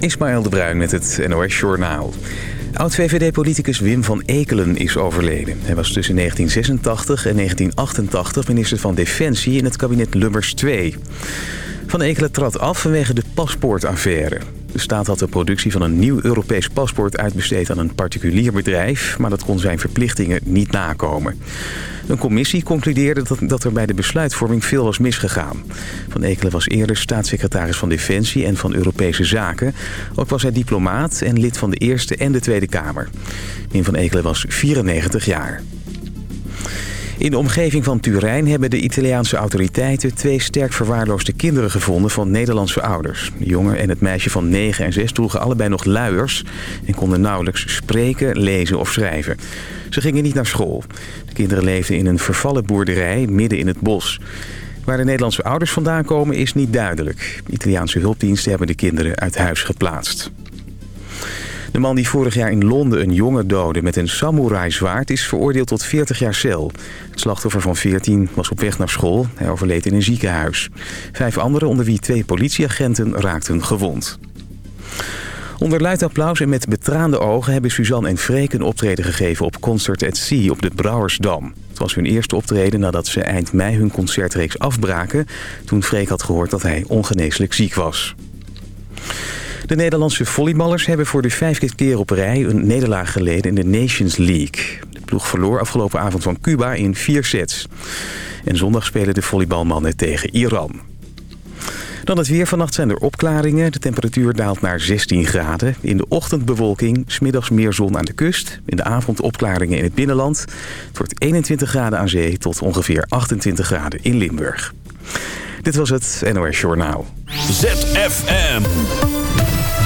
Ismaël de Bruin met het NOS Journaal. Oud-VVD-politicus Wim van Ekelen is overleden. Hij was tussen 1986 en 1988 minister van Defensie in het kabinet Lubbers II. Van Ekelen trad af vanwege de paspoortaffaire. De staat had de productie van een nieuw Europees paspoort uitbesteed aan een particulier bedrijf... maar dat kon zijn verplichtingen niet nakomen. Een commissie concludeerde dat, dat er bij de besluitvorming veel was misgegaan. Van Ekelen was eerder staatssecretaris van Defensie en van Europese Zaken. Ook was hij diplomaat en lid van de Eerste en de Tweede Kamer. Wim van Ekelen was 94 jaar. In de omgeving van Turijn hebben de Italiaanse autoriteiten... twee sterk verwaarloosde kinderen gevonden van Nederlandse ouders. De jongen en het meisje van 9 en 6 droegen allebei nog luiers... en konden nauwelijks spreken, lezen of schrijven. Ze gingen niet naar school. De kinderen leefden in een vervallen boerderij midden in het bos. Waar de Nederlandse ouders vandaan komen is niet duidelijk. Italiaanse hulpdiensten hebben de kinderen uit huis geplaatst. De man die vorig jaar in Londen een jongen doodde met een samurai-zwaard... is veroordeeld tot 40 jaar cel. Het slachtoffer van 14 was op weg naar school. Hij overleed in een ziekenhuis. Vijf anderen, onder wie twee politieagenten, raakten gewond. Onder luid applaus en met betraande ogen hebben Suzanne en Freek een optreden gegeven op Concert at Sea op de Brouwersdam. Het was hun eerste optreden nadat ze eind mei hun concertreeks afbraken... toen Freek had gehoord dat hij ongeneeslijk ziek was. De Nederlandse volleyballers hebben voor de vijfde keer op rij een nederlaag geleden in de Nations League. De ploeg verloor afgelopen avond van Cuba in vier sets. En zondag spelen de volleybalmannen tegen Iran. Dan het weer. Vannacht zijn er opklaringen. De temperatuur daalt naar 16 graden. In de ochtend bewolking, smiddags meer zon aan de kust. In de avond opklaringen in het binnenland. Het wordt 21 graden aan zee tot ongeveer 28 graden in Limburg. Dit was het NOS Journaal. ZFM.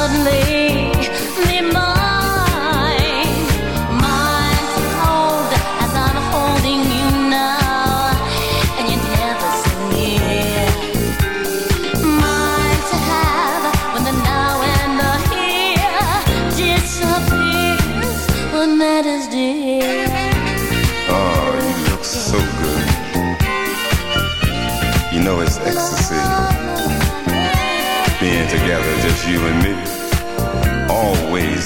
Suddenly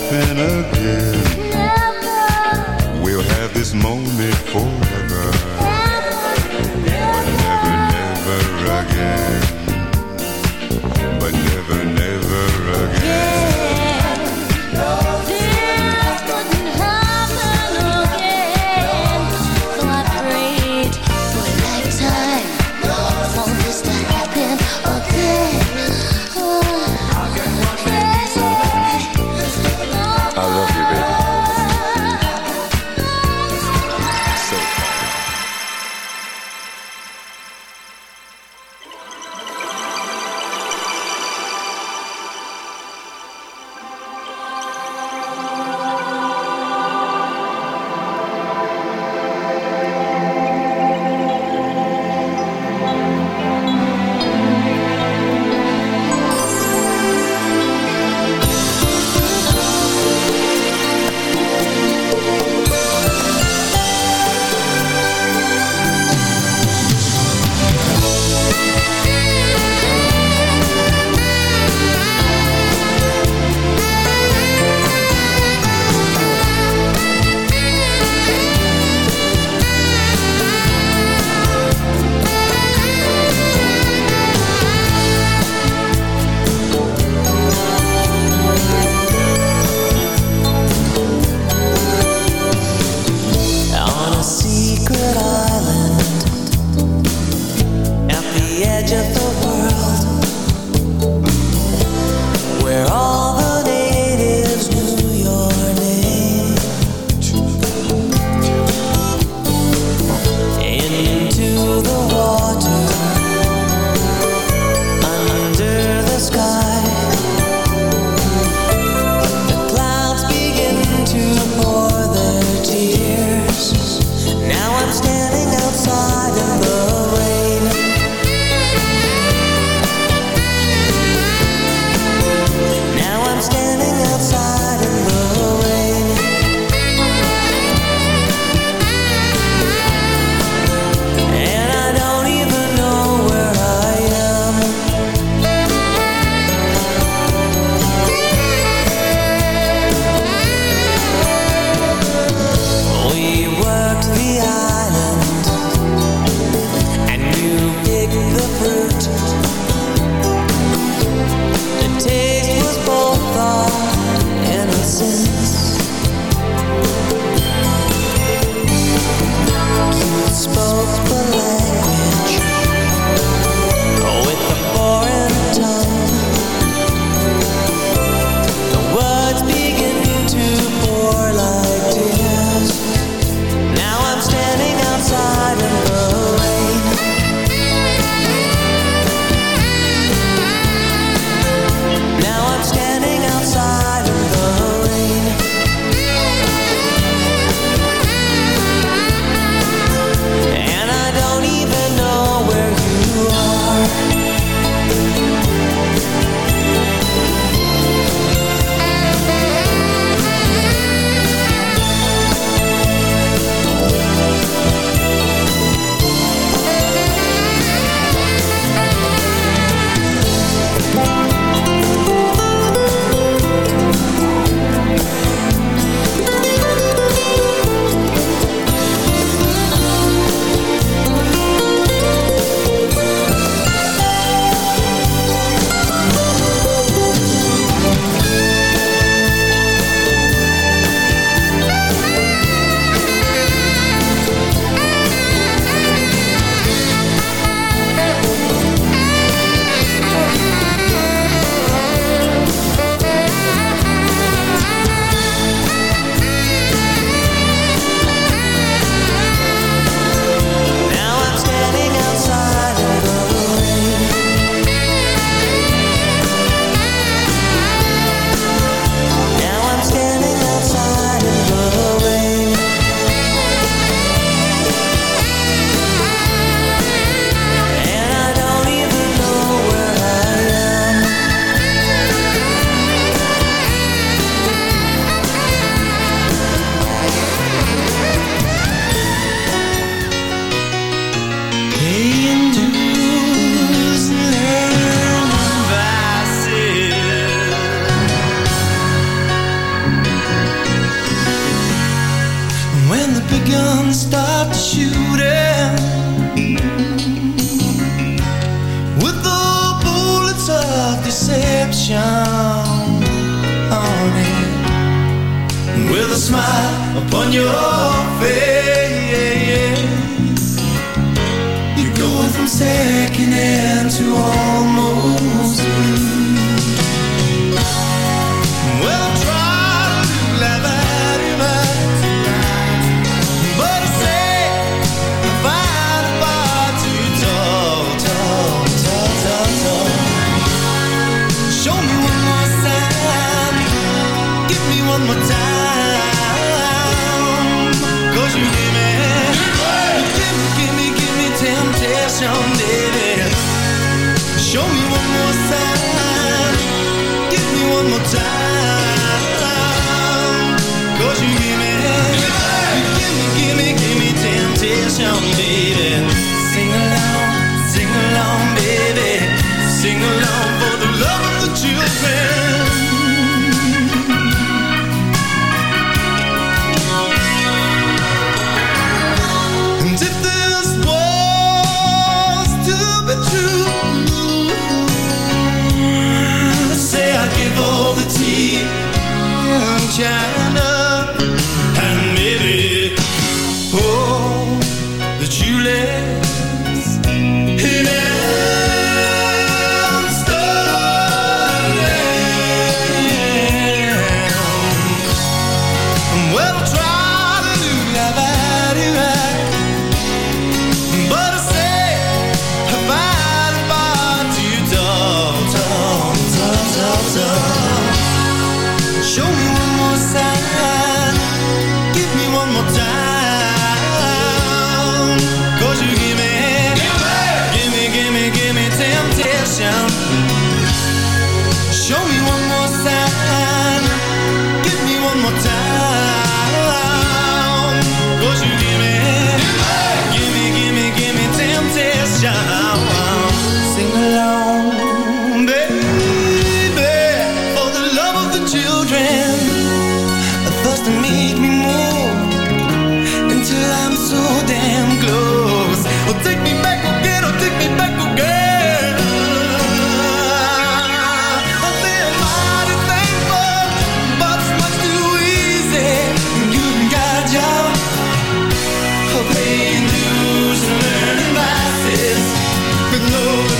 Happen again. Never, We'll have this moment forever. But never, never again. But never, never again. No, This couldn't happen again. So I prayed for a lifetime for this to happen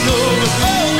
no, oh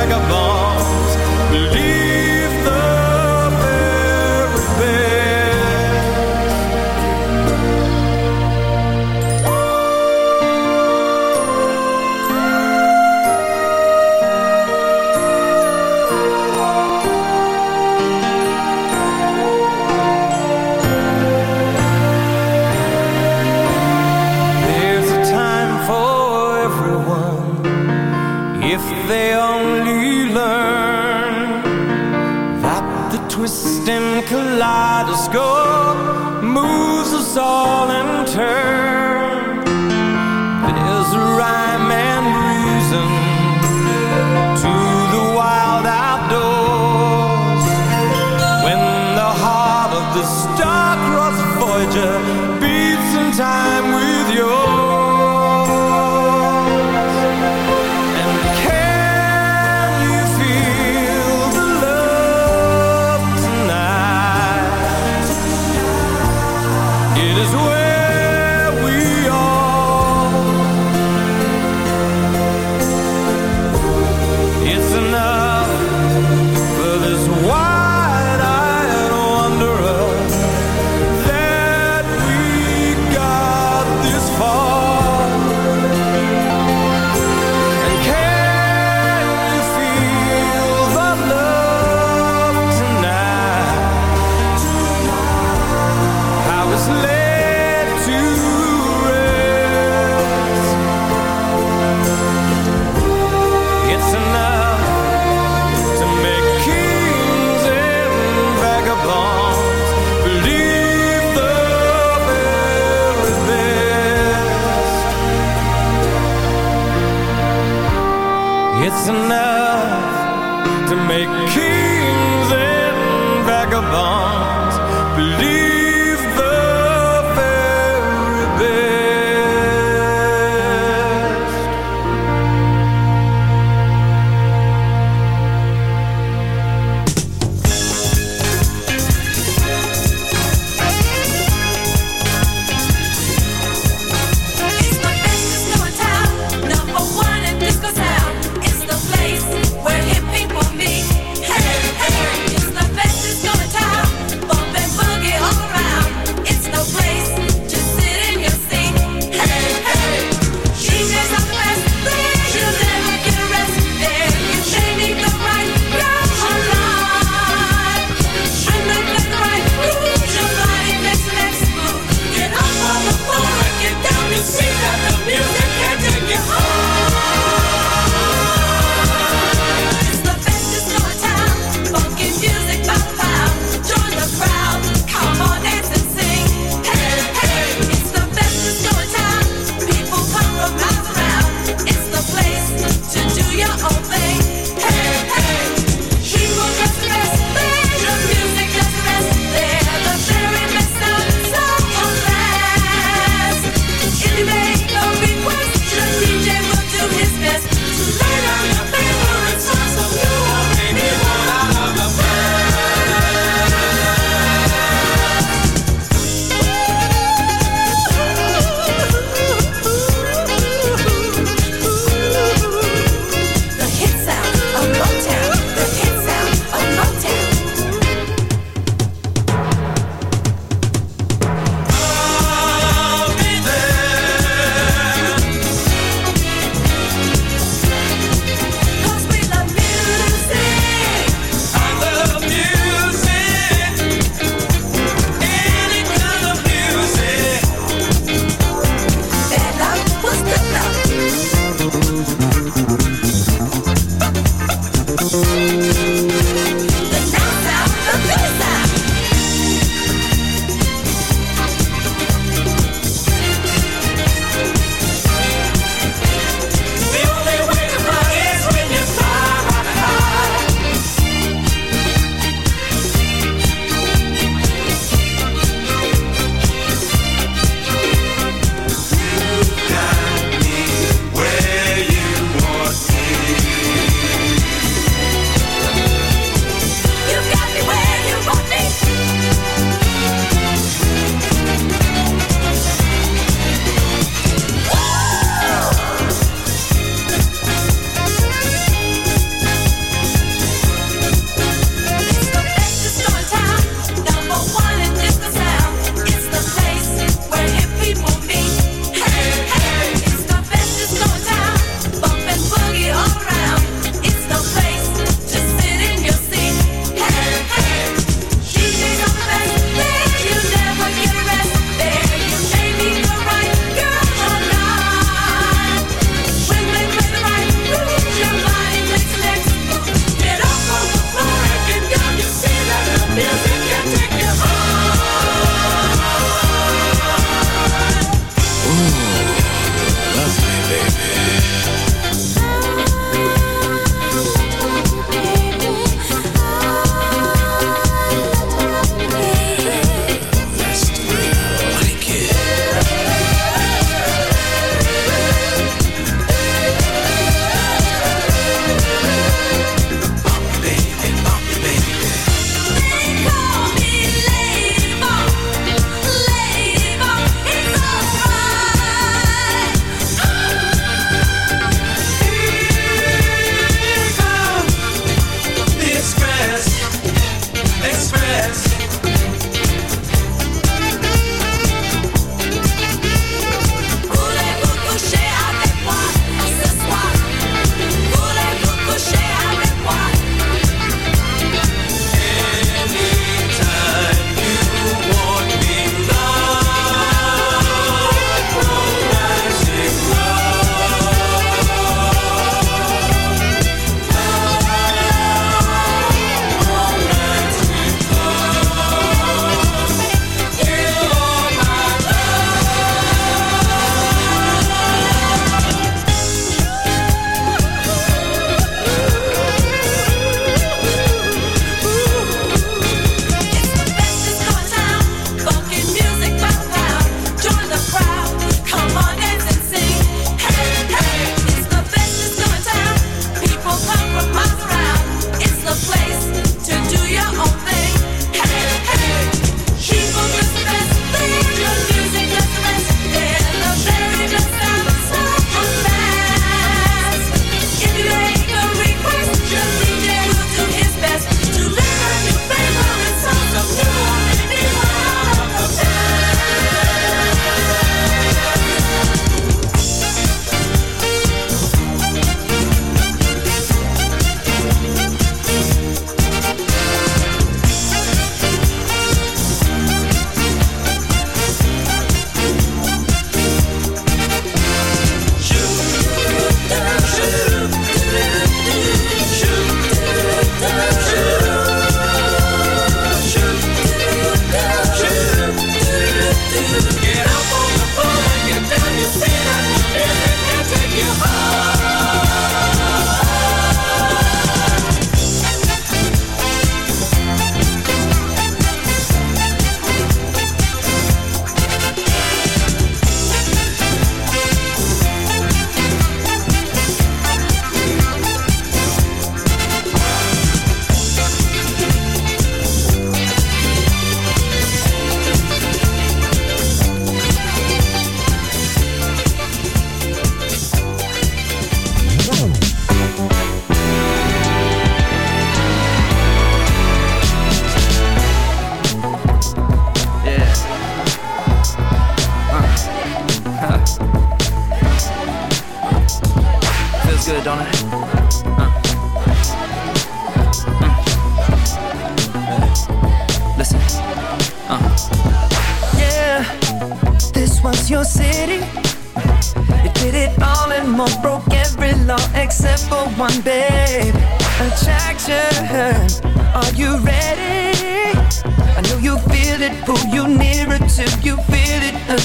vagabond. Make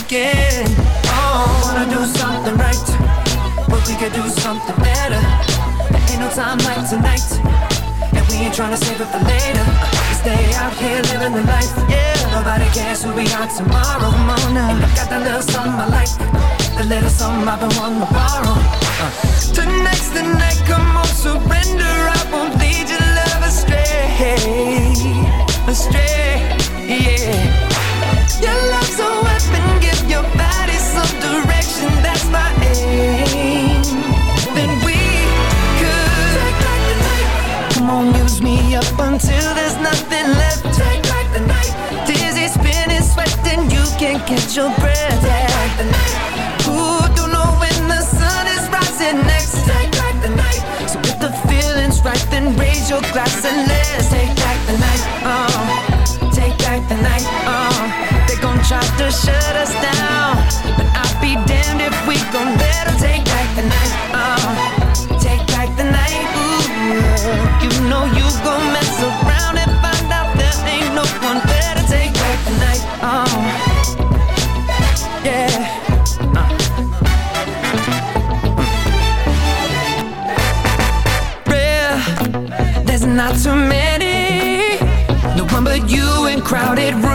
again. Oh, wanna do something right, but we could do something better. There ain't no time like tonight, and we ain't trying to save it for later. We stay out here living the life, yeah. Nobody cares who we are tomorrow. Come on now, and I got that little something I like, the little something I've been wanting to borrow. Uh. Tonight's the night, come on, surrender. I won't lead your love astray, astray, yeah. Catch your breath. Take back the night. Ooh, don't know when the sun is rising next. Take back the night. So if the feeling's right, then raise your glass and let's shut us down, but I'll be damned if we gon' let 'em take back the night. Oh, take back the night. Ooh, you know you gon' mess around and find out there ain't no one better. Take back the night. Oh, yeah. Uh, real. There's not too many. No one but you in crowded rooms.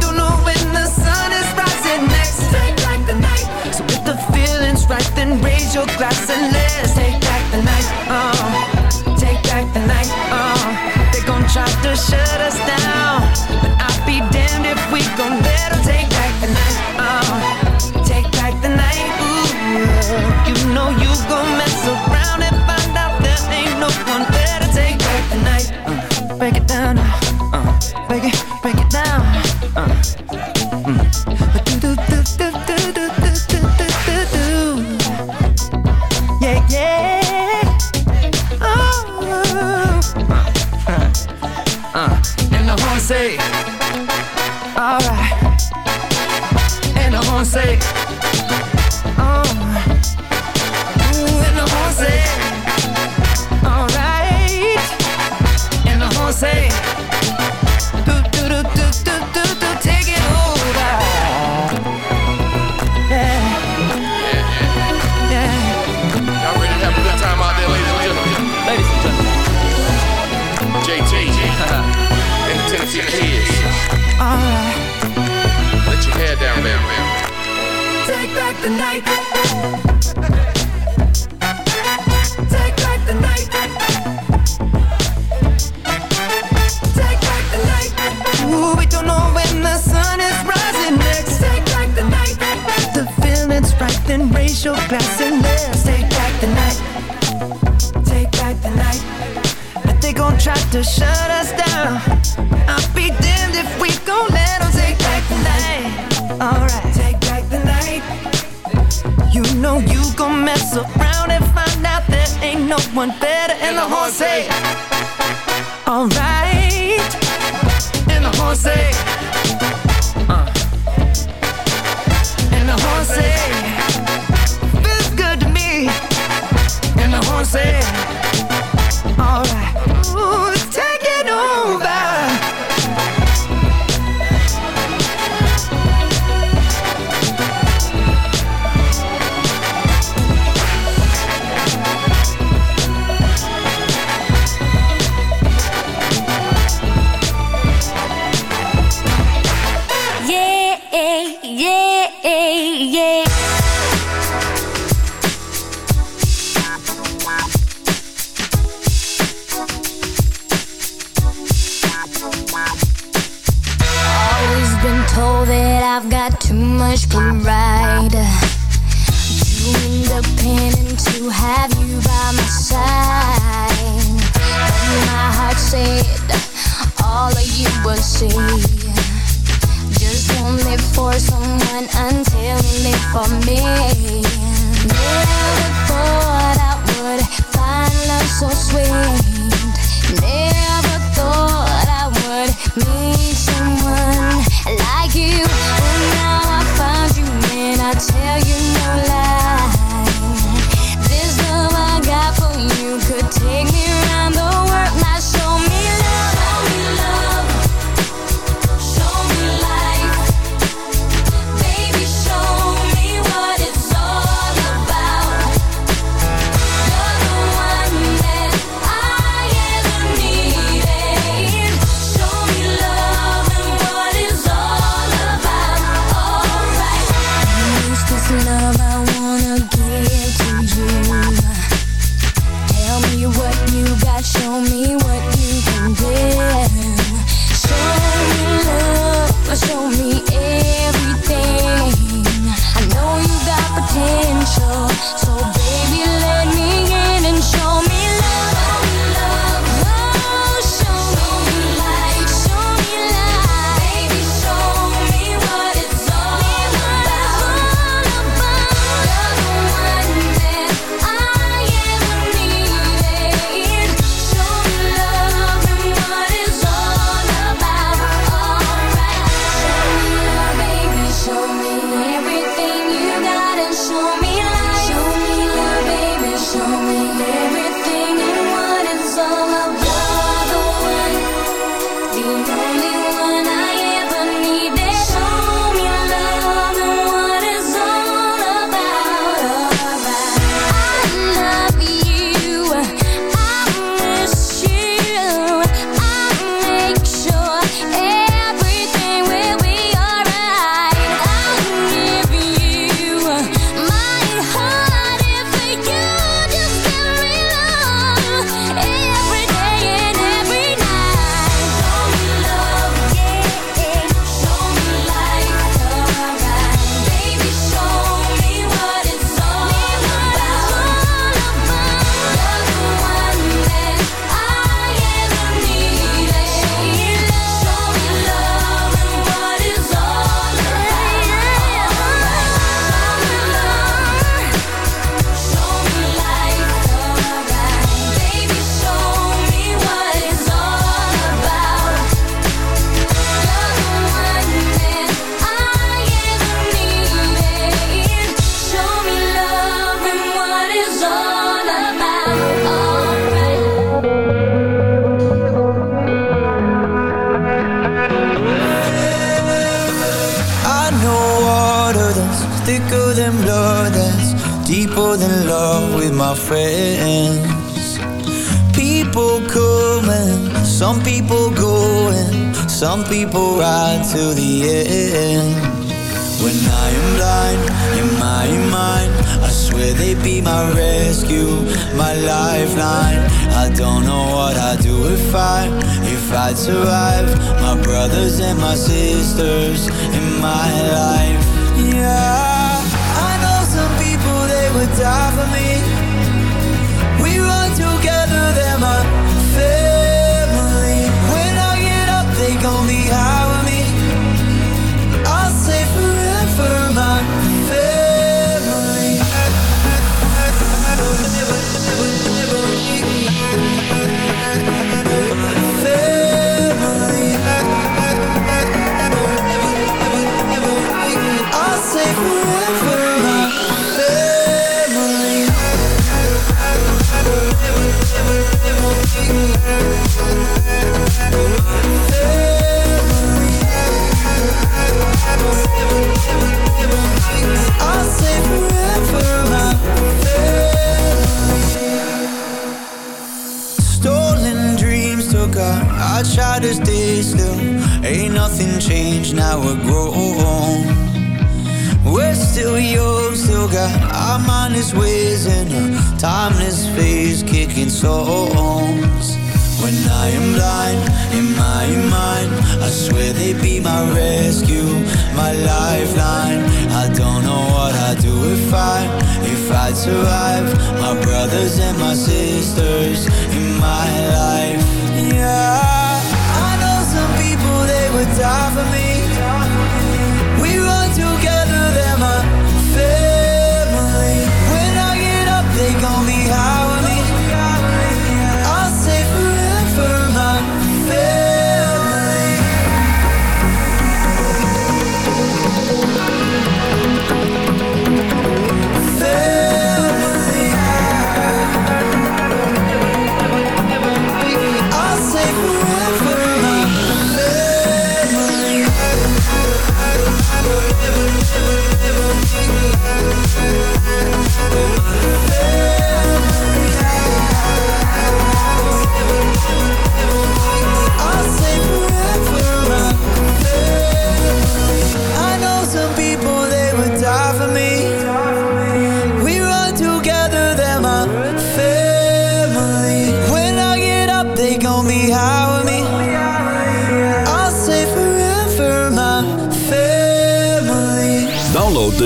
Don't know when the sun is rising next. Take back the night. So if the feeling's right, then raise your glass and let's take back the night. Oh,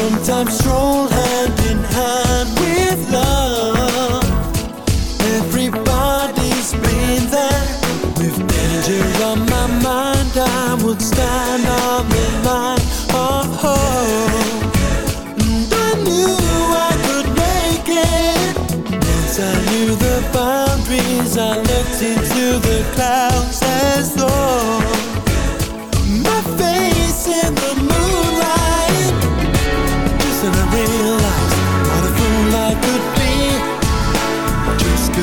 Sometimes stroll hand in hand with love. Everybody's been there. With danger on my mind, I would stand on the line of hope. And I knew I could make it. Once I knew the boundaries, I looked into the clouds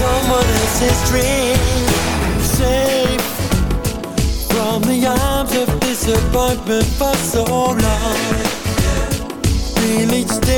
someone else's dream. Safe from the arms of disappointment for so long. Feel each day